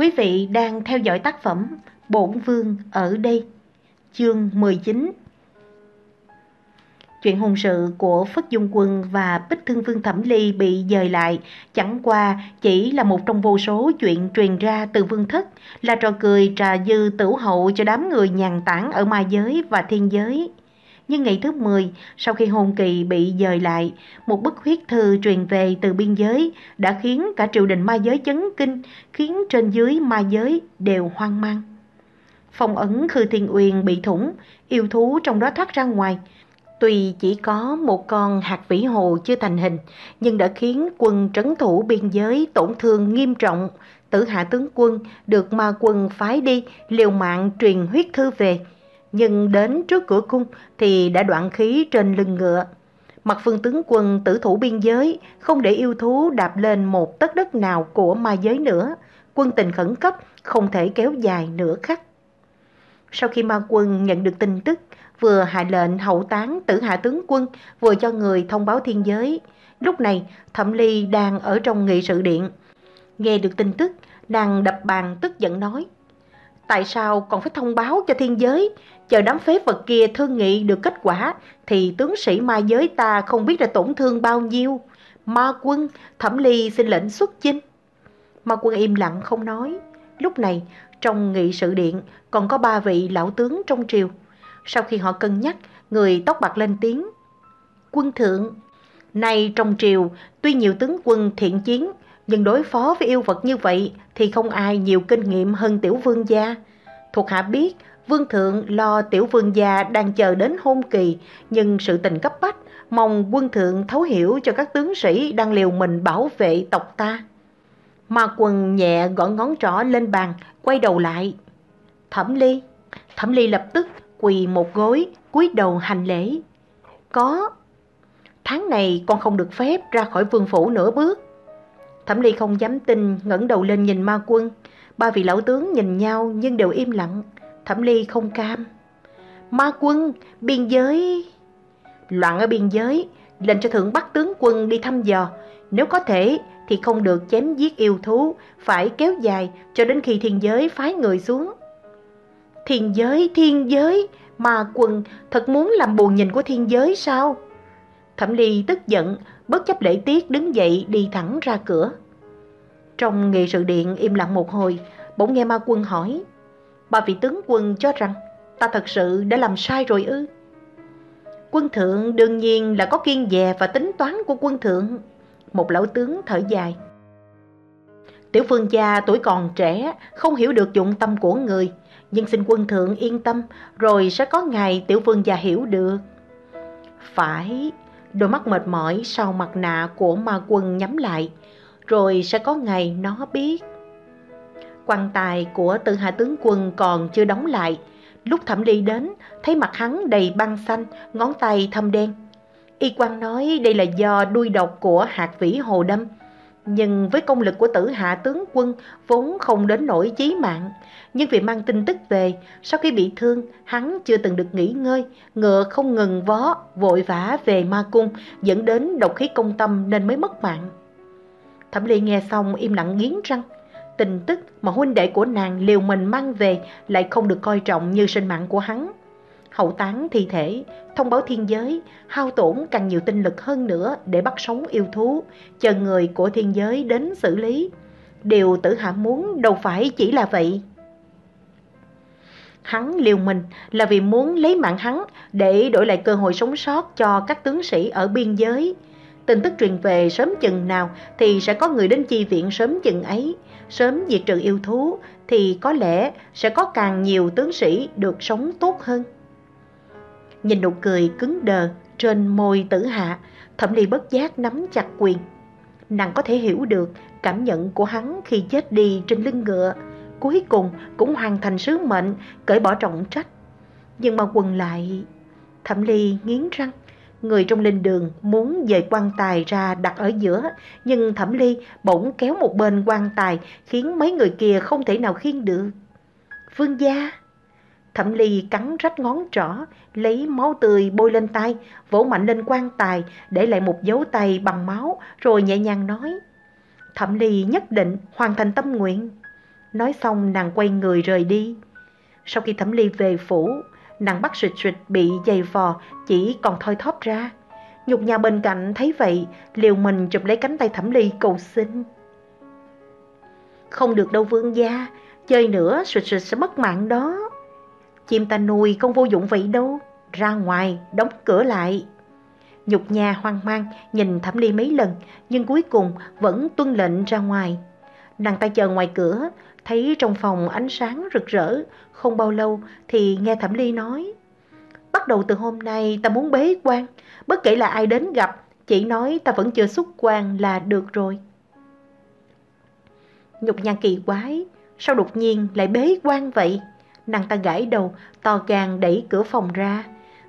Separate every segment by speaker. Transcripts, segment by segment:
Speaker 1: Quý vị đang theo dõi tác phẩm Bổn Vương ở đây, chương 19. Chuyện hôn sự của Phất Dung Quân và Bích Thương Vương Thẩm Ly bị dời lại chẳng qua chỉ là một trong vô số chuyện truyền ra từ vương thất, là trò cười trà dư tửu hậu cho đám người nhàn tản ở ma giới và thiên giới. Nhưng ngày thứ 10, sau khi hôn kỳ bị dời lại, một bức huyết thư truyền về từ biên giới đã khiến cả triều đình ma giới chấn kinh, khiến trên dưới ma giới đều hoang mang. Phong ấn Khư Thiên Uyên bị thủng, yêu thú trong đó thoát ra ngoài. Tuy chỉ có một con hạt vĩ hồ chưa thành hình, nhưng đã khiến quân trấn thủ biên giới tổn thương nghiêm trọng. Tử hạ tướng quân được ma quân phái đi, liều mạng truyền huyết thư về nhưng đến trước cửa cung thì đã đoạn khí trên lưng ngựa. Mặt phương tướng quân tử thủ biên giới, không để yêu thú đạp lên một tấc đất nào của ma giới nữa. Quân tình khẩn cấp, không thể kéo dài nửa khắc. Sau khi ma quân nhận được tin tức, vừa hạ lệnh hậu tán tử hạ tướng quân, vừa cho người thông báo thiên giới. Lúc này, Thẩm Ly đang ở trong nghị sự điện. Nghe được tin tức, nàng đập bàn tức giận nói. Tại sao còn phải thông báo cho thiên giới? Chờ đám phế vật kia thương nghị được kết quả thì tướng sĩ ma giới ta không biết là tổn thương bao nhiêu. Ma quân, thẩm ly xin lệnh xuất chinh. Ma quân im lặng không nói. Lúc này, trong nghị sự điện còn có ba vị lão tướng trong triều. Sau khi họ cân nhắc, người tóc bạc lên tiếng. Quân thượng, nay trong triều tuy nhiều tướng quân thiện chiến nhưng đối phó với yêu vật như vậy thì không ai nhiều kinh nghiệm hơn tiểu vương gia. Thuộc hạ biết vương thượng lo tiểu vương gia đang chờ đến hôn kỳ, nhưng sự tình cấp bách, mong quân thượng thấu hiểu cho các tướng sĩ đang liều mình bảo vệ tộc ta. Ma quần nhẹ gõ ngón trỏ lên bàn, quay đầu lại. Thẩm ly, thẩm ly lập tức quỳ một gối, cúi đầu hành lễ. Có, tháng này con không được phép ra khỏi vương phủ nửa bước. Thẩm Ly không dám tin, ngẩng đầu lên nhìn ma quân. Ba vị lão tướng nhìn nhau nhưng đều im lặng. Thẩm Ly không cam. Ma quân, biên giới... Loạn ở biên giới, lệnh cho thượng bắt tướng quân đi thăm dò. Nếu có thể thì không được chém giết yêu thú, phải kéo dài cho đến khi thiên giới phái người xuống. Thiên giới, thiên giới, ma quân thật muốn làm buồn nhìn của thiên giới sao? Thẩm Ly tức giận, bất chấp lễ tiết đứng dậy đi thẳng ra cửa. Trong nghị sự điện im lặng một hồi, bỗng nghe ma quân hỏi. Ba vị tướng quân cho rằng ta thật sự đã làm sai rồi ư? Quân thượng đương nhiên là có kiên dè và tính toán của quân thượng. Một lão tướng thở dài. Tiểu phương gia tuổi còn trẻ, không hiểu được dụng tâm của người. Nhưng xin quân thượng yên tâm, rồi sẽ có ngày tiểu phương gia hiểu được. Phải, đôi mắt mệt mỏi sau mặt nạ của ma quân nhắm lại, rồi sẽ có ngày nó biết. Quan tài của từ hạ tướng quân còn chưa đóng lại. Lúc thẩm ly đến, thấy mặt hắn đầy băng xanh, ngón tay thâm đen. Y quan nói đây là do đuôi độc của hạt vĩ hồ đâm. Nhưng với công lực của tử hạ tướng quân vốn không đến nỗi chí mạng. Nhưng vì mang tin tức về, sau khi bị thương, hắn chưa từng được nghỉ ngơi, ngựa không ngừng vó, vội vã về ma cung, dẫn đến độc khí công tâm nên mới mất mạng. Thẩm Ly nghe xong im lặng nghiến răng. Tình tức mà huynh đệ của nàng liều mình mang về lại không được coi trọng như sinh mạng của hắn. Hậu tán thi thể, thông báo thiên giới, hao tổn càng nhiều tinh lực hơn nữa để bắt sống yêu thú, chờ người của thiên giới đến xử lý. Điều tử hạ muốn đâu phải chỉ là vậy. Hắn liều mình là vì muốn lấy mạng hắn để đổi lại cơ hội sống sót cho các tướng sĩ ở biên giới. Tin tức truyền về sớm chừng nào thì sẽ có người đến chi viện sớm chừng ấy. Sớm diệt trừ yêu thú thì có lẽ sẽ có càng nhiều tướng sĩ được sống tốt hơn. Nhìn nụ cười cứng đờ trên môi tử hạ, thẩm ly bất giác nắm chặt quyền. Nàng có thể hiểu được cảm nhận của hắn khi chết đi trên lưng ngựa. Cuối cùng cũng hoàn thành sứ mệnh, cởi bỏ trọng trách. Nhưng mà quần lại... Thẩm ly nghiến răng, Người trong linh đường muốn dời quan tài ra đặt ở giữa, nhưng Thẩm Ly bỗng kéo một bên quan tài khiến mấy người kia không thể nào khiêng được. Vương gia! Thẩm Ly cắn rách ngón trỏ, lấy máu tươi bôi lên tay, vỗ mạnh lên quan tài, để lại một dấu tay bằng máu, rồi nhẹ nhàng nói. Thẩm Ly nhất định hoàn thành tâm nguyện. Nói xong nàng quay người rời đi. Sau khi Thẩm Ly về phủ, nàng bắt sụt sụt bị dày vò, chỉ còn thoi thóp ra. Nhục nhà bên cạnh thấy vậy, liều mình chụp lấy cánh tay Thẩm Ly cầu xin. Không được đâu vương gia, chơi nữa sụt sụt sẽ mất mạng đó. Chim ta nuôi không vô dụng vậy đâu, ra ngoài, đóng cửa lại. Nhục nhà hoang mang nhìn Thẩm Ly mấy lần, nhưng cuối cùng vẫn tuân lệnh ra ngoài. Nàng ta chờ ngoài cửa, thấy trong phòng ánh sáng rực rỡ, không bao lâu thì nghe Thẩm Ly nói. Bắt đầu từ hôm nay ta muốn bế quan, bất kể là ai đến gặp, chỉ nói ta vẫn chưa xuất quan là được rồi. Nhục nhan kỳ quái, sao đột nhiên lại bế quan vậy? Nàng ta gãi đầu, to gan đẩy cửa phòng ra.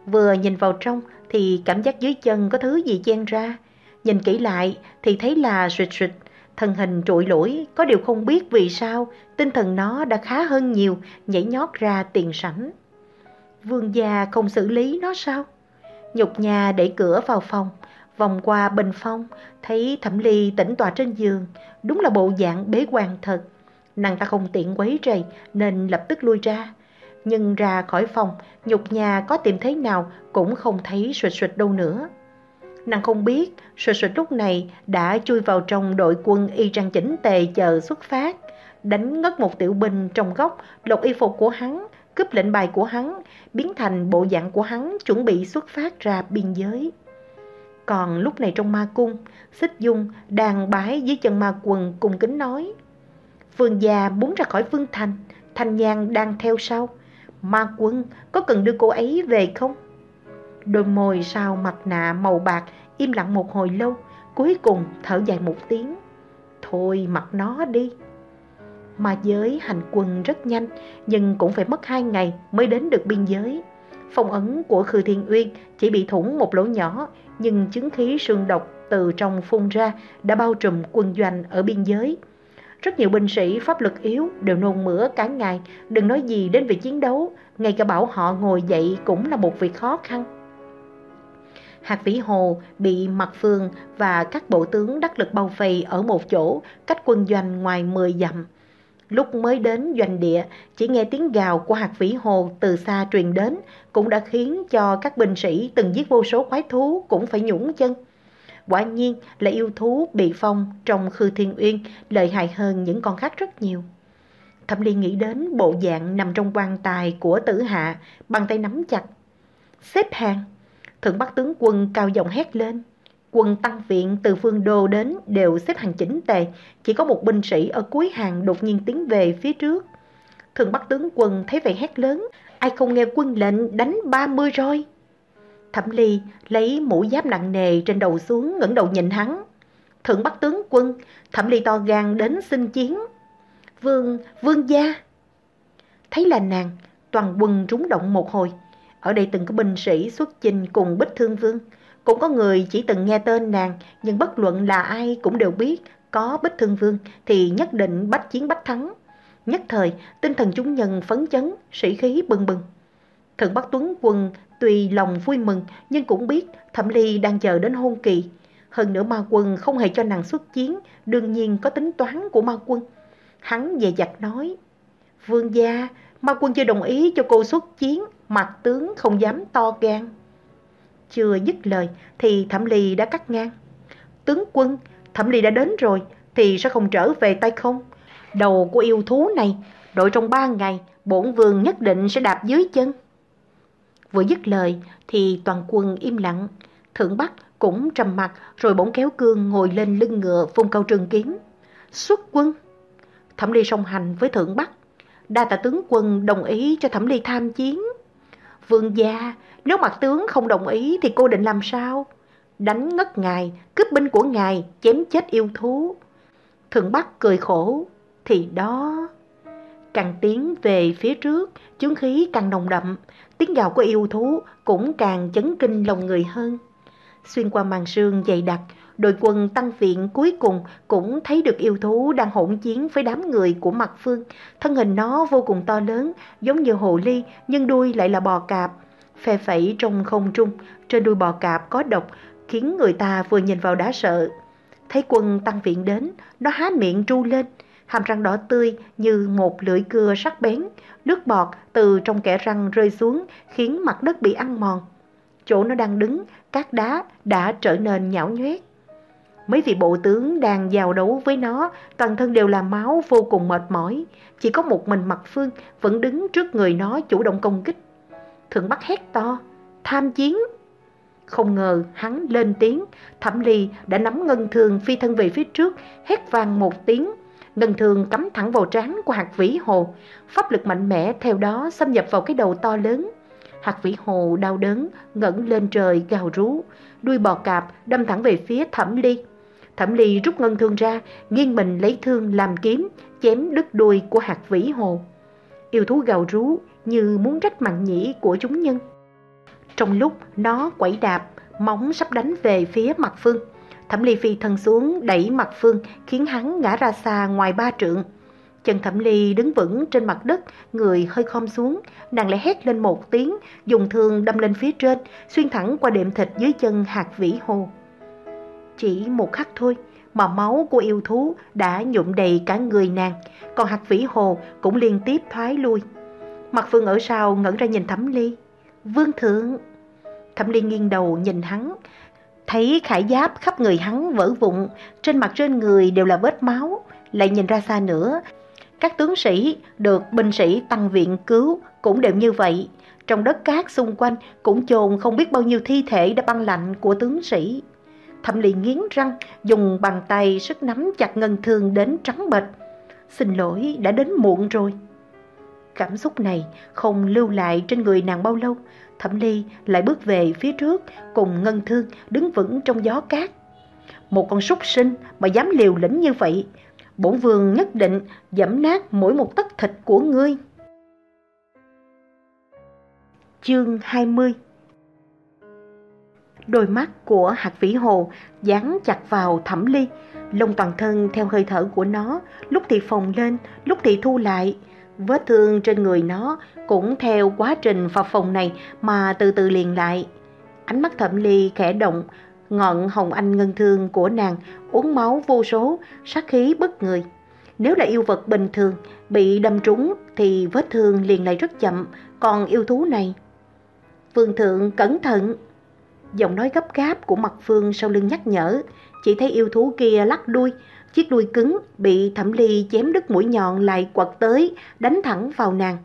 Speaker 1: Vừa nhìn vào trong thì cảm giác dưới chân có thứ gì chen ra. Nhìn kỹ lại thì thấy là sụt sụt, thân hình trụi lũi, có điều không biết vì sao, tinh thần nó đã khá hơn nhiều, nhảy nhót ra tiền sảnh. Vương gia không xử lý nó sao? Nhục nhà đẩy cửa vào phòng, vòng qua bình phong, thấy Thẩm Ly tỉnh tọa trên giường, đúng là bộ dạng bế quan thật. Nàng ta không tiện quấy rầy nên lập tức lui ra. Nhưng ra khỏi phòng, nhục nhà có tìm thấy nào cũng không thấy sụt sụt đâu nữa. Nàng không biết, sụt sụt lúc này đã chui vào trong đội quân y trang chỉnh tề chờ xuất phát, đánh ngất một tiểu binh trong góc, lột y phục của hắn, cướp lệnh bài của hắn, biến thành bộ dạng của hắn chuẩn bị xuất phát ra biên giới. Còn lúc này trong ma cung, Xích Dung đang bái dưới chân ma quần cùng kính nói. Vương già muốn ra khỏi Vương Thành, Thanh nhang đang theo sau. Ma quân có cần đưa cô ấy về không? Đôi môi sau mặt nạ màu bạc im lặng một hồi lâu, cuối cùng thở dài một tiếng. Thôi mặc nó đi. Ma giới hành quân rất nhanh, nhưng cũng phải mất hai ngày mới đến được biên giới. Phong ấn của Khư Thiên Uyên chỉ bị thủng một lỗ nhỏ, nhưng chứng khí sương độc từ trong phun ra đã bao trùm quân doanh ở biên giới. Rất nhiều binh sĩ pháp lực yếu đều nôn mửa cả ngày, đừng nói gì đến việc chiến đấu, ngay cả bảo họ ngồi dậy cũng là một việc khó khăn. Hạt Vĩ Hồ bị Mặt Phương và các bộ tướng đắc lực bao vây ở một chỗ, cách quân doanh ngoài 10 dặm. Lúc mới đến doanh địa, chỉ nghe tiếng gào của hạt vĩ hồ từ xa truyền đến, cũng đã khiến cho các binh sĩ từng giết vô số quái thú cũng phải nhũng chân. Quả nhiên là yêu thú bị phong trong khư thiên uyên lợi hại hơn những con khác rất nhiều. Thẩm Liên nghĩ đến bộ dạng nằm trong quan tài của tử hạ, bằng tay nắm chặt. Xếp hàng, thượng bắc tướng quân cao giọng hét lên. Quân tăng viện từ phương đô đến đều xếp hàng chỉnh tề, chỉ có một binh sĩ ở cuối hàng đột nhiên tiến về phía trước. Thượng bắc tướng quân thấy vậy hét lớn, ai không nghe quân lệnh đánh 30 rồi Thẩm Ly lấy mũ giáp nặng nề trên đầu xuống ngẩng đầu nhìn hắn. Thượng Bắc tướng quân, Thẩm Ly to gan đến xin chiến. Vương, vương gia. Thấy là nàng, toàn quân rúng động một hồi. Ở đây từng có binh sĩ xuất chinh cùng Bích Thương Vương. Cũng có người chỉ từng nghe tên nàng, nhưng bất luận là ai cũng đều biết có Bích Thương Vương thì nhất định bách chiến bách thắng. Nhất thời, tinh thần chúng nhân phấn chấn, sĩ khí bừng bừng. Thượng Bắc Tuấn Quân tuy lòng vui mừng nhưng cũng biết Thẩm Ly đang chờ đến hôn kỳ. Hơn nữa ma quân không hề cho nàng xuất chiến, đương nhiên có tính toán của ma quân. Hắn về giặt nói, Vương gia, ma quân chưa đồng ý cho cô xuất chiến, mặt tướng không dám to gan. Chưa dứt lời thì Thẩm Ly đã cắt ngang. Tướng quân, Thẩm Ly đã đến rồi thì sẽ không trở về tay không? Đầu của yêu thú này, đội trong ba ngày, bổn vương nhất định sẽ đạp dưới chân. Vừa dứt lời thì toàn quân im lặng. Thượng Bắc cũng trầm mặt rồi bỗng kéo cương ngồi lên lưng ngựa phun câu trường kiếm. Xuất quân! Thẩm Ly song hành với Thượng Bắc. Đa tạ tướng quân đồng ý cho Thẩm Ly tham chiến. Vương gia, nếu mặt tướng không đồng ý thì cô định làm sao? Đánh ngất ngài, cướp binh của ngài, chém chết yêu thú. Thượng Bắc cười khổ, thì đó... Càng tiến về phía trước, chứng khí càng nồng đậm, tiếng gào của yêu thú cũng càng chấn kinh lòng người hơn. Xuyên qua màn sương dày đặc, đội quân tăng viện cuối cùng cũng thấy được yêu thú đang hỗn chiến với đám người của mặt phương. Thân hình nó vô cùng to lớn, giống như hồ ly, nhưng đuôi lại là bò cạp. Phe phẩy trong không trung, trên đuôi bò cạp có độc, khiến người ta vừa nhìn vào đã sợ. Thấy quân tăng viện đến, nó há miệng tru lên. hàm răng đỏ tươi như một lưỡi cưa sắc bén, nước bọt từ trong kẽ răng rơi xuống khiến mặt đất bị ăn mòn. Chỗ nó đang đứng, các đá đã trở nên nhão nhoét. Mấy vị bộ tướng đang giao đấu với nó, toàn thân đều là máu vô cùng mệt mỏi. Chỉ có một mình mặt phương vẫn đứng trước người nó chủ động công kích. Thượng Bắc hét to, tham chiến. Không ngờ hắn lên tiếng, Thẩm Ly đã nắm ngân thường phi thân về phía trước, hét vang một tiếng. Ngân thường cắm thẳng vào trán của hạt vĩ hồ, pháp lực mạnh mẽ theo đó xâm nhập vào cái đầu to lớn. Hạt vĩ hồ đau đớn, ngẩng lên trời gào rú, đuôi bò cạp đâm thẳng về phía Thẩm Ly. Thẩm Ly rút ngân thương ra, nghiêng mình lấy thương làm kiếm, chém đứt đuôi của hạt vĩ hồ. Yêu thú gào rú như muốn rách mặn nhĩ của chúng nhân. Trong lúc nó quẩy đạp, móng sắp đánh về phía mặt phương. Thẩm Ly phi thân xuống đẩy mặt phương khiến hắn ngã ra xa ngoài ba trượng. Chân Thẩm Ly đứng vững trên mặt đất, người hơi khom xuống, nàng lại hét lên một tiếng, dùng thương đâm lên phía trên, xuyên thẳng qua đệm thịt dưới chân hạt vĩ hồ. Chỉ một khắc thôi mà máu của yêu thú đã nhuộm đầy cả người nàng, còn hạt vĩ hồ cũng liên tiếp thoái lui. Mặt Phương ở sau ngẩn ra nhìn Thẩm Ly. Vương thượng! Thẩm Ly nghiêng đầu nhìn hắn, thấy khải giáp khắp người hắn vỡ vụn, trên mặt trên người đều là vết máu, lại nhìn ra xa nữa. Các tướng sĩ được binh sĩ tăng viện cứu cũng đều như vậy. Trong đất cát xung quanh cũng chôn không biết bao nhiêu thi thể đã băng lạnh của tướng sĩ. Thẩm Ly nghiến răng, dùng bàn tay sức nắm chặt ngân thương đến trắng bệch. Xin lỗi, đã đến muộn rồi. Cảm xúc này không lưu lại trên người nàng bao lâu, Thẩm Ly lại bước về phía trước cùng Ngân Thương đứng vững trong gió cát. Một con súc sinh mà dám liều lĩnh như vậy, bổn vương nhất định dẫm nát mỗi một tấc thịt của ngươi. Chương 20 Đôi mắt của hạt vĩ hồ dán chặt vào thẩm ly, lông toàn thân theo hơi thở của nó, lúc thì phồng lên, lúc thì thu lại. Vết thương trên người nó cũng theo quá trình phập phồng này mà từ từ liền lại. Ánh mắt thẩm ly khẽ động, ngọn hồng anh ngân thương của nàng uống máu vô số, sát khí bất người. Nếu là yêu vật bình thường, bị đâm trúng thì vết thương liền lại rất chậm, còn yêu thú này... Vương thượng cẩn thận! Giọng nói gấp gáp của mặt phương sau lưng nhắc nhở, chỉ thấy yêu thú kia lắc đuôi, chiếc đuôi cứng bị thẩm ly chém đứt mũi nhọn lại quật tới, đánh thẳng vào nàng.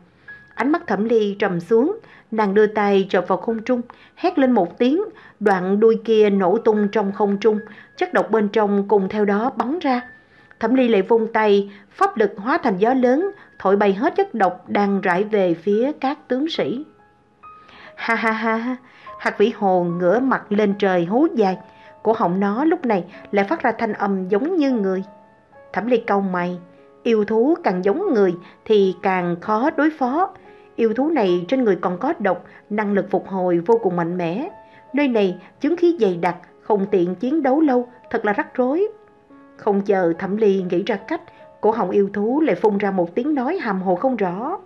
Speaker 1: Ánh mắt thẩm ly trầm xuống, nàng đưa tay chộp vào không trung, hét lên một tiếng, đoạn đuôi kia nổ tung trong không trung, chất độc bên trong cùng theo đó bắn ra. Thẩm ly lại vung tay, pháp lực hóa thành gió lớn, thổi bay hết chất độc đang rải về phía các tướng sĩ. Ha ha ha, Hạt vĩ hồ ngửa mặt lên trời hú dài. Cổ họng nó lúc này lại phát ra thanh âm giống như người. Thẩm ly câu mày, yêu thú càng giống người thì càng khó đối phó. Yêu thú này trên người còn có độc, năng lực phục hồi vô cùng mạnh mẽ. Nơi này chứng khí dày đặc, không tiện chiến đấu lâu, thật là rắc rối. Không chờ thẩm ly nghĩ ra cách, cổ họng yêu thú lại phun ra một tiếng nói hàm hồ không rõ.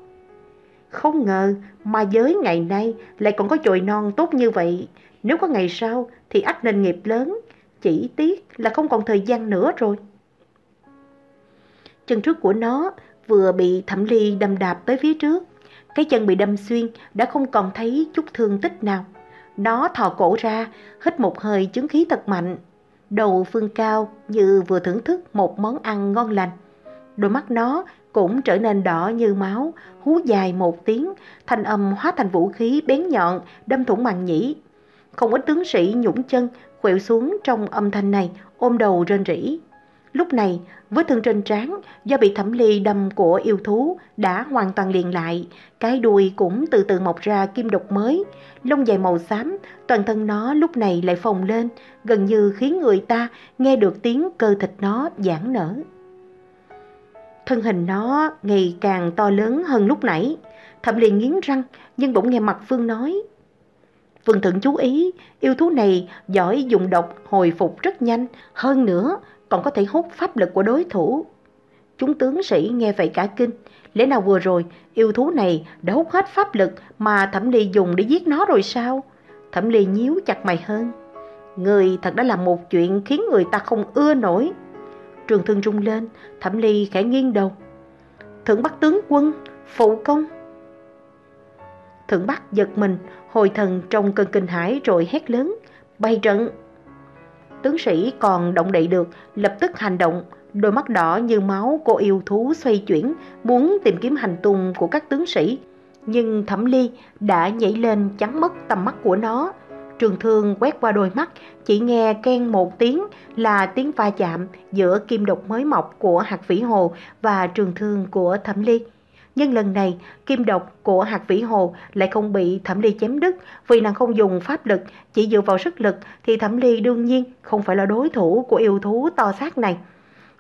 Speaker 1: Không ngờ mà giới ngày nay lại còn có chồi non tốt như vậy. Nếu có ngày sau thì ắt nên nghiệp lớn. Chỉ tiếc là không còn thời gian nữa rồi. Chân trước của nó vừa bị thẩm ly đâm đạp tới phía trước. Cái chân bị đâm xuyên đã không còn thấy chút thương tích nào. Nó thò cổ ra, hít một hơi chứng khí thật mạnh. Đầu phương cao như vừa thưởng thức một món ăn ngon lành. Đôi mắt nó cũng trở nên đỏ như máu, hú dài một tiếng, thanh âm hóa thành vũ khí bén nhọn, đâm thủng màng nhĩ. Không ít tướng sĩ nhũng chân, khuỵu xuống trong âm thanh này, ôm đầu rên rỉ. Lúc này, vết thương trên trán do bị thẩm ly đâm của yêu thú đã hoàn toàn liền lại, cái đuôi cũng từ từ mọc ra kim độc mới, lông dài màu xám, toàn thân nó lúc này lại phồng lên, gần như khiến người ta nghe được tiếng cơ thịt nó giãn nở. Thân hình nó ngày càng to lớn hơn lúc nãy. Thẩm liền nghiến răng, nhưng bỗng nghe mặt Phương nói. phương thượng chú ý, yêu thú này giỏi dùng độc hồi phục rất nhanh, hơn nữa còn có thể hút pháp lực của đối thủ. Chúng tướng sĩ nghe vậy cả kinh, lẽ nào vừa rồi yêu thú này đã hút hết pháp lực mà Thẩm Ly dùng để giết nó rồi sao? Thẩm Ly nhíu chặt mày hơn. Người thật đã làm một chuyện khiến người ta không ưa nổi. Trường thương rung lên, Thẩm Ly khẽ nghiêng đầu. Thượng Bắc tướng quân, phụ công. Thượng Bắc giật mình, hồi thần trong cơn kinh hãi rồi hét lớn, bay trận. Tướng sĩ còn động đậy được, lập tức hành động, đôi mắt đỏ như máu cô yêu thú xoay chuyển, muốn tìm kiếm hành tung của các tướng sĩ. Nhưng Thẩm Ly đã nhảy lên chắn mất tầm mắt của nó. Trường thương quét qua đôi mắt, chỉ nghe ken một tiếng là tiếng va chạm giữa kim độc mới mọc của hạt vĩ hồ và trường thương của Thẩm Ly. Nhưng lần này, kim độc của hạt vĩ hồ lại không bị Thẩm Ly chém đứt vì nàng không dùng pháp lực, chỉ dựa vào sức lực thì Thẩm Ly đương nhiên không phải là đối thủ của yêu thú to xác này.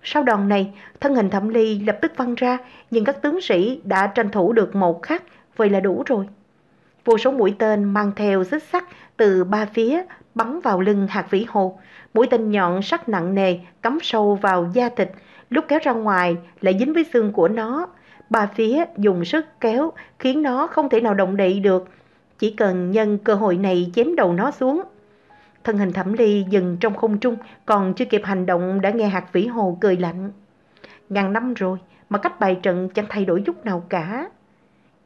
Speaker 1: Sau đòn này, thân hình Thẩm Ly lập tức văng ra, nhưng các tướng sĩ đã tranh thủ được một khắc, vậy là đủ rồi. Vô số mũi tên mang theo xích sắt từ ba phía bắn vào lưng hạt vĩ hồ. Mũi tên nhọn sắc nặng nề cắm sâu vào da thịt, lúc kéo ra ngoài lại dính với xương của nó. Ba phía dùng sức kéo khiến nó không thể nào động đậy được. Chỉ cần nhân cơ hội này chém đầu nó xuống. Thân hình thẩm ly dừng trong không trung, còn chưa kịp hành động đã nghe hạt vĩ hồ cười lạnh. Ngàn năm rồi mà cách bài trận chẳng thay đổi chút nào cả.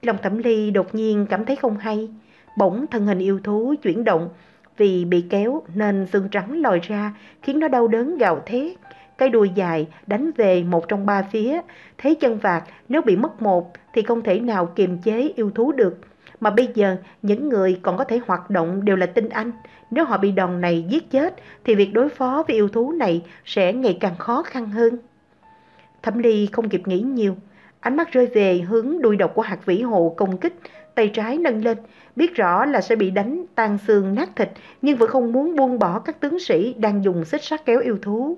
Speaker 1: Lòng thẩm ly đột nhiên cảm thấy không hay. Bỗng thân hình yêu thú chuyển động, vì bị kéo nên xương trắng lòi ra khiến nó đau đớn gào thét. Cái đuôi dài đánh về một trong ba phía, thấy chân vạt nếu bị mất một thì không thể nào kiềm chế yêu thú được. Mà bây giờ những người còn có thể hoạt động đều là tinh anh. Nếu họ bị đòn này giết chết thì việc đối phó với yêu thú này sẽ ngày càng khó khăn hơn. Thẩm Ly không kịp nghĩ nhiều. Ánh mắt rơi về hướng đuôi độc của hạt vĩ hồ công kích, tay trái nâng lên, biết rõ là sẽ bị đánh tan xương nát thịt nhưng vẫn không muốn buông bỏ các tướng sĩ đang dùng xích sắt kéo yêu thú.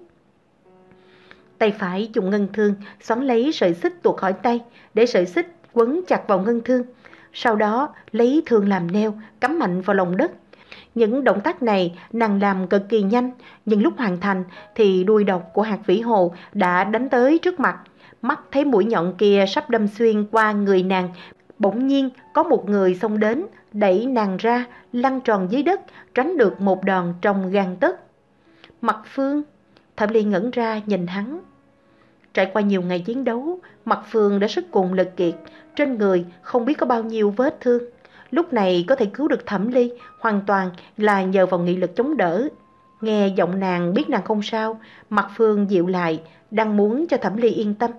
Speaker 1: Tay phải dùng ngân thương xoắn lấy sợi xích tuột khỏi tay để sợi xích quấn chặt vào ngân thương. Sau đó lấy thương làm neo cắm mạnh vào lòng đất. Những động tác này nàng làm cực kỳ nhanh nhưng lúc hoàn thành thì đuôi độc của hạt vĩ hồ đã đánh tới trước mặt. Mắt thấy mũi nhọn kia sắp đâm xuyên qua người nàng Bỗng nhiên có một người xông đến, đẩy nàng ra, lăn tròn dưới đất, tránh được một đòn trong gan tấc. Mặt Phương, Thẩm Ly ngẩn ra nhìn hắn. Trải qua nhiều ngày chiến đấu, Mặt Phương đã sức cùng lực kiệt, trên người không biết có bao nhiêu vết thương. Lúc này có thể cứu được Thẩm Ly, hoàn toàn là nhờ vào nghị lực chống đỡ. Nghe giọng nàng biết nàng không sao, Mặt Phương dịu lại, đang muốn cho Thẩm Ly yên tâm.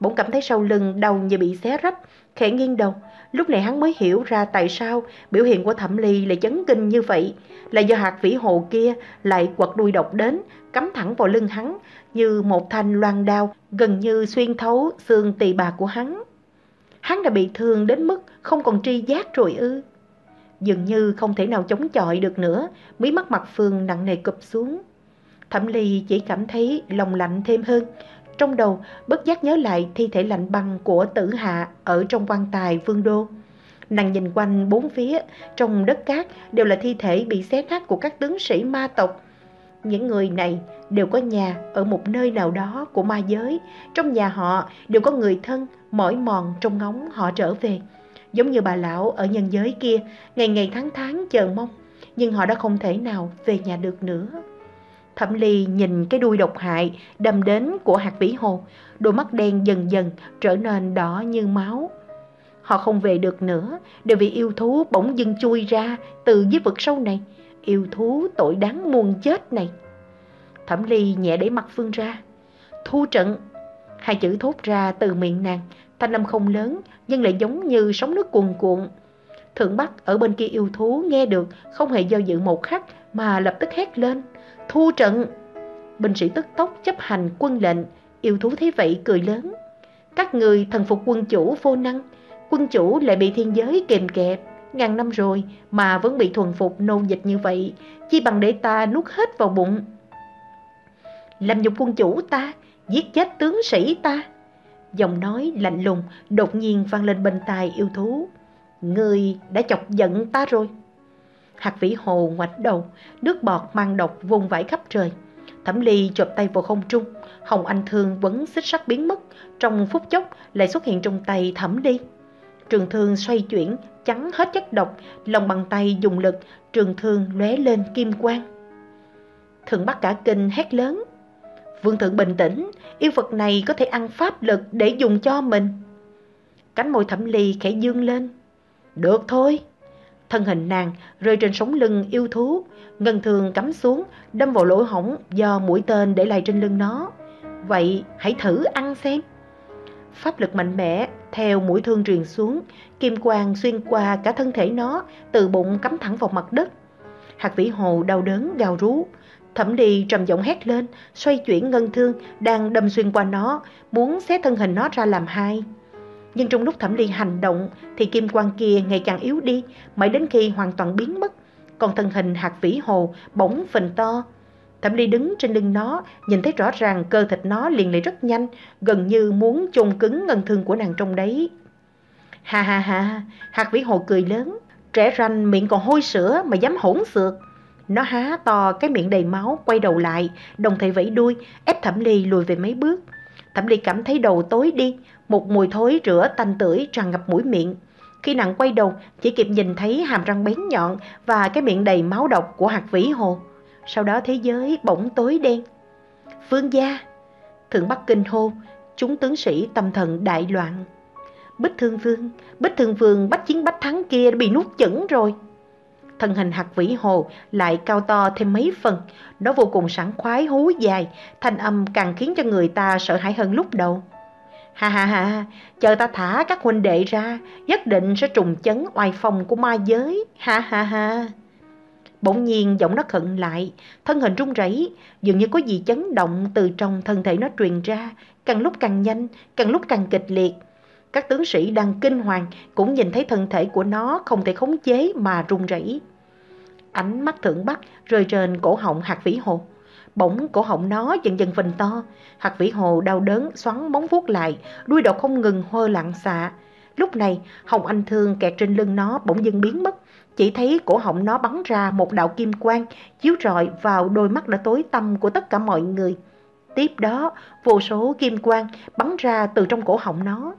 Speaker 1: Bỗng cảm thấy sau lưng đau như bị xé rách, khẽ nghiêng đầu. Lúc này hắn mới hiểu ra tại sao biểu hiện của thẩm ly lại chấn kinh như vậy. Là do hạt vĩ hồ kia lại quật đuôi độc đến, cắm thẳng vào lưng hắn như một thanh loan đao gần như xuyên thấu xương tỳ bà của hắn. Hắn đã bị thương đến mức không còn tri giác rồi ư. Dường như không thể nào chống chọi được nữa, mí mắt mặt Phương nặng nề cụp xuống. Thẩm Ly chỉ cảm thấy lòng lạnh thêm hơn, trong đầu bất giác nhớ lại thi thể lạnh băng của tử hạ ở trong quan tài vương đô. Nàng nhìn quanh bốn phía, trong đất cát đều là thi thể bị xé nát của các tướng sĩ ma tộc. Những người này đều có nhà ở một nơi nào đó của ma giới. Trong nhà họ đều có người thân, mỏi mòn trong ngóng họ trở về. Giống như bà lão ở nhân giới kia, ngày ngày tháng tháng chờ mong. Nhưng họ đã không thể nào về nhà được nữa. Thẩm Ly nhìn cái đuôi độc hại đâm đến của hạt vĩ hồ, đôi mắt đen dần dần trở nên đỏ như máu. Họ không về được nữa, đều vì yêu thú bỗng dưng chui ra từ dưới vực sâu này. Yêu thú tội đáng muôn chết này. Thẩm Ly nhẹ đẩy mặt Phương ra. Thu trận. Hai chữ thốt ra từ miệng nàng, thanh âm không lớn nhưng lại giống như sóng nước cuồn cuộn. Thượng Bắc ở bên kia yêu thú nghe được không hề do dự một khắc mà lập tức hét lên thu trận. Binh sĩ tức tốc chấp hành quân lệnh, yêu thú thấy vậy cười lớn. Các người thần phục quân chủ vô năng, quân chủ lại bị thiên giới kềm kẹp, ngàn năm rồi mà vẫn bị thuần phục nô dịch như vậy, chi bằng để ta nuốt hết vào bụng. Làm nhục quân chủ ta, giết chết tướng sĩ ta. Giọng nói lạnh lùng đột nhiên vang lên bên tai yêu thú. Người đã chọc giận ta rồi. Hạt vĩ hồ ngoảnh đầu, nước bọt mang độc vung vãi khắp trời. Thẩm ly chộp tay vào không trung, hồng anh thương vấn xích sắt biến mất, trong phút chốc lại xuất hiện trong tay thẩm ly. Trường thương xoay chuyển, chắn hết chất độc, lòng bàn tay dùng lực, trường thương lóe lên kim quang. Thượng bắt cả kinh hét lớn. Vương thượng bình tĩnh, yêu vật này có thể ăn pháp lực để dùng cho mình. Cánh môi thẩm ly khẽ dương lên. Được thôi. Thân hình nàng rơi trên sống lưng yêu thú, ngân thường cắm xuống, đâm vào lỗ hổng do mũi tên để lại trên lưng nó. Vậy hãy thử ăn xem. Pháp lực mạnh mẽ theo mũi thương truyền xuống, kim quang xuyên qua cả thân thể nó, từ bụng cắm thẳng vào mặt đất. Hạt vĩ hồ đau đớn gào rú, Thẩm đi trầm giọng hét lên, xoay chuyển ngân thương đang đâm xuyên qua nó, muốn xé thân hình nó ra làm hai. Nhưng trong lúc Thẩm Ly hành động thì kim quang kia ngày càng yếu đi, mãi đến khi hoàn toàn biến mất. Còn thân hình hạt vĩ hồ bỗng phình to. Thẩm Ly đứng trên lưng nó, nhìn thấy rõ ràng cơ thịt nó liền lại rất nhanh, gần như muốn chôn cứng ngân thương của nàng trong đấy. Ha ha ha, hạt vĩ hồ cười lớn, trẻ ranh miệng còn hôi sữa mà dám hỗn xược. Nó há to cái miệng đầy máu quay đầu lại, đồng thời vẫy đuôi, ép Thẩm Ly lùi về mấy bước. Thẩm Ly cảm thấy đầu tối đi, một mùi thối rửa tanh tưởi tràn ngập mũi miệng. Khi nàng quay đầu, chỉ kịp nhìn thấy hàm răng bén nhọn và cái miệng đầy máu độc của hạt vĩ hồ. Sau đó thế giới bỗng tối đen. Phương gia, thượng Bắc Kinh hô, chúng tướng sĩ tâm thần đại loạn. Bích Thương Vương, Bích Thương Vương bách chiến bách thắng kia đã bị nuốt chửng rồi thân hình hạt vĩ hồ lại cao to thêm mấy phần. Nó vô cùng sảng khoái hú dài, thanh âm càng khiến cho người ta sợ hãi hơn lúc đầu. Ha ha ha, chờ ta thả các huynh đệ ra, nhất định sẽ trùng chấn oai phong của ma giới. Ha ha ha. Bỗng nhiên giọng nó khận lại, thân hình run rẩy, dường như có gì chấn động từ trong thân thể nó truyền ra, càng lúc càng nhanh, càng lúc càng kịch liệt. Các tướng sĩ đang kinh hoàng cũng nhìn thấy thân thể của nó không thể khống chế mà run rẩy. Ánh mắt thượng bắc rơi trên cổ họng hạt vĩ hồ. Bỗng cổ họng nó dần dần phình to. Hạt vĩ hồ đau đớn xoắn móng vuốt lại, đuôi đầu không ngừng hơ lặng xạ. Lúc này, Hồng Anh Thương kẹt trên lưng nó bỗng dưng biến mất. Chỉ thấy cổ họng nó bắn ra một đạo kim quang, chiếu rọi vào đôi mắt đã tối tăm của tất cả mọi người. Tiếp đó, vô số kim quang bắn ra từ trong cổ họng nó.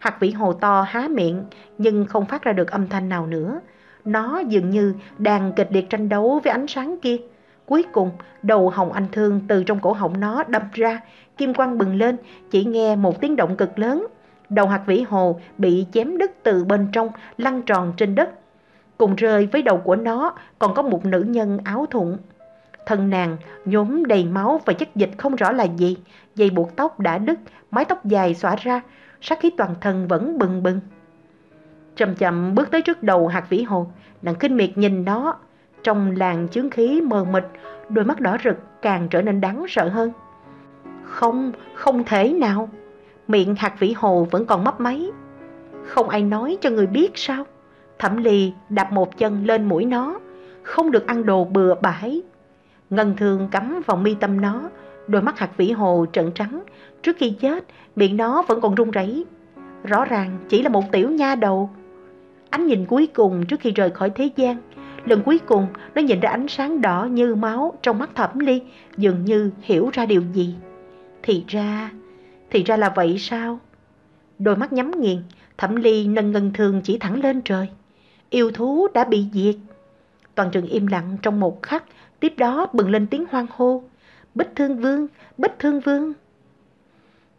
Speaker 1: Hạt vĩ hồ to há miệng, nhưng không phát ra được âm thanh nào nữa. Nó dường như đang kịch liệt tranh đấu với ánh sáng kia. Cuối cùng, đầu hồng anh thương từ trong cổ họng nó đâm ra, kim quang bừng lên, chỉ nghe một tiếng động cực lớn. Đầu hạt vĩ hồ bị chém đứt từ bên trong, lăn tròn trên đất. Cùng rơi với đầu của nó còn có một nữ nhân áo thụng. Thân nàng nhốm đầy máu và chất dịch không rõ là gì. Dây buộc tóc đã đứt, mái tóc dài xõa ra, sát khí toàn thân vẫn bừng bừng. Chậm chậm bước tới trước đầu hạt vĩ hồ, nàng kinh miệt nhìn nó. Trong làng chướng khí mờ mịt, đôi mắt đỏ rực càng trở nên đáng sợ hơn. Không, không thể nào. Miệng hạt vĩ hồ vẫn còn mấp máy. Không ai nói cho người biết sao. Thẩm lì đạp một chân lên mũi nó. Không được ăn đồ bừa bãi. Ngân thường cắm vào mi tâm nó. Đôi mắt hạt vĩ hồ trợn trắng. Trước khi chết, miệng nó vẫn còn run rẩy. Rõ ràng chỉ là một tiểu nha đầu Ánh nhìn cuối cùng trước khi rời khỏi thế gian. Lần cuối cùng, nó nhìn ra ánh sáng đỏ như máu trong mắt thẩm ly, dường như hiểu ra điều gì. Thì ra, thì ra là vậy sao? Đôi mắt nhắm nghiền, thẩm ly nâng ngân thường chỉ thẳng lên trời. Yêu thú đã bị diệt. Toàn trường im lặng trong một khắc, tiếp đó bừng lên tiếng hoang hô. Bích thương vương, bích thương vương.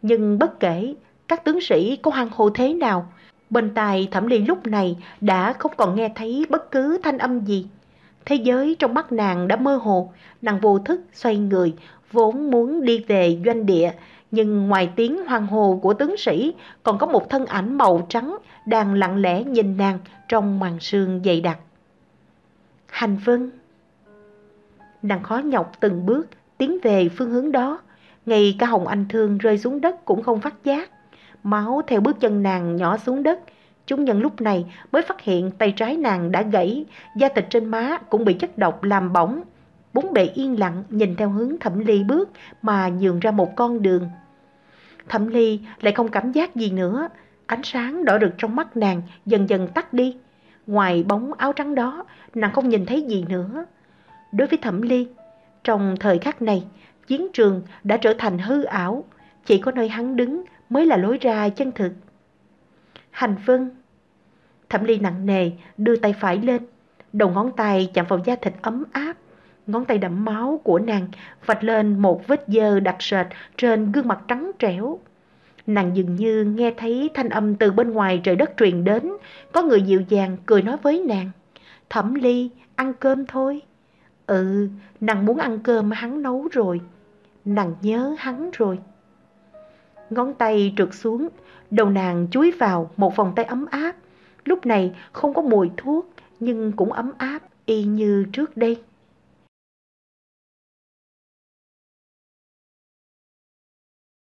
Speaker 1: Nhưng bất kể các tướng sĩ có hoang hồ thế nào, Bên tai thẩm ly lúc này đã không còn nghe thấy bất cứ thanh âm gì. Thế giới trong mắt nàng đã mơ hồ, nàng vô thức xoay người, vốn muốn đi về doanh địa, nhưng ngoài tiếng hoang hồ của tướng sĩ còn có một thân ảnh màu trắng đang lặng lẽ nhìn nàng trong màn sương dày đặc. Hành vân Nàng khó nhọc từng bước tiến về phương hướng đó, ngay cả Hồng Anh Thương rơi xuống đất cũng không phát giác. Máu theo bước chân nàng nhỏ xuống đất. Chúng nhân lúc này mới phát hiện tay trái nàng đã gãy, da thịt trên má cũng bị chất độc làm bỏng. Bốn bề yên lặng nhìn theo hướng thẩm ly bước mà nhường ra một con đường. Thẩm ly lại không cảm giác gì nữa. Ánh sáng đỏ rực trong mắt nàng dần dần tắt đi. Ngoài bóng áo trắng đó, nàng không nhìn thấy gì nữa. Đối với thẩm ly, trong thời khắc này, chiến trường đã trở thành hư ảo. Chỉ có nơi hắn đứng mới là lối ra chân thực. Hành vân. Thẩm ly nặng nề đưa tay phải lên, đầu ngón tay chạm vào da thịt ấm áp. Ngón tay đẫm máu của nàng vạch lên một vết dơ đặc sệt trên gương mặt trắng trẻo. Nàng dường như nghe thấy thanh âm từ bên ngoài trời đất truyền đến, có người dịu dàng cười nói với nàng. Thẩm ly, ăn cơm thôi. Ừ, nàng muốn ăn cơm hắn nấu rồi. Nàng nhớ hắn rồi. Ngón tay trượt xuống, đầu nàng chúi vào một vòng tay ấm áp. Lúc này không có mùi thuốc, nhưng cũng ấm áp y như trước đây.